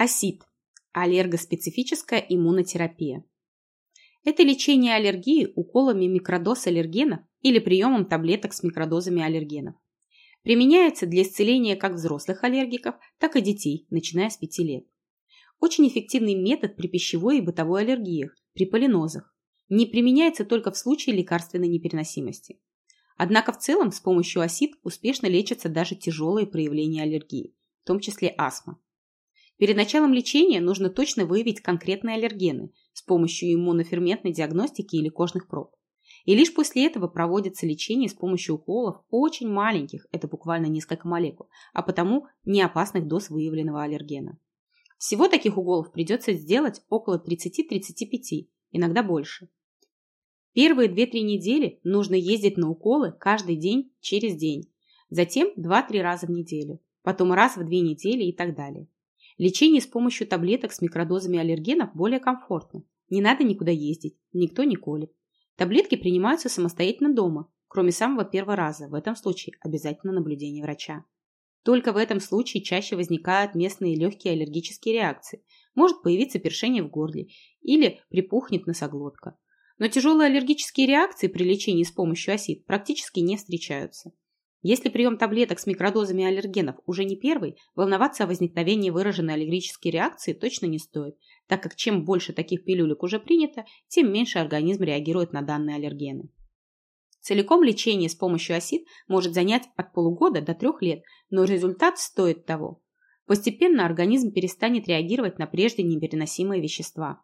Осид. Аллергоспецифическая иммунотерапия. Это лечение аллергии уколами микродоз аллергенов или приемом таблеток с микродозами аллергенов. Применяется для исцеления как взрослых аллергиков, так и детей, начиная с 5 лет. Очень эффективный метод при пищевой и бытовой аллергиях, при полинозах. Не применяется только в случае лекарственной непереносимости. Однако в целом с помощью ОСИД успешно лечатся даже тяжелые проявления аллергии, в том числе астма. Перед началом лечения нужно точно выявить конкретные аллергены с помощью иммуноферментной диагностики или кожных проб. И лишь после этого проводится лечение с помощью уколов очень маленьких, это буквально несколько молекул, а потому не опасных доз выявленного аллергена. Всего таких уколов придется сделать около 30-35, иногда больше. Первые 2-3 недели нужно ездить на уколы каждый день через день, затем 2-3 раза в неделю, потом раз в 2 недели и так далее. Лечение с помощью таблеток с микродозами аллергенов более комфортно. Не надо никуда ездить, никто не колет. Таблетки принимаются самостоятельно дома, кроме самого первого раза. В этом случае обязательно наблюдение врача. Только в этом случае чаще возникают местные легкие аллергические реакции. Может появиться першение в горле или припухнет носоглотка. Но тяжелые аллергические реакции при лечении с помощью осид практически не встречаются. Если прием таблеток с микродозами аллергенов уже не первый, волноваться о возникновении выраженной аллергической реакции точно не стоит, так как чем больше таких пилюлек уже принято, тем меньше организм реагирует на данные аллергены. Целиком лечение с помощью осид может занять от полугода до трех лет, но результат стоит того. Постепенно организм перестанет реагировать на прежде непереносимые вещества.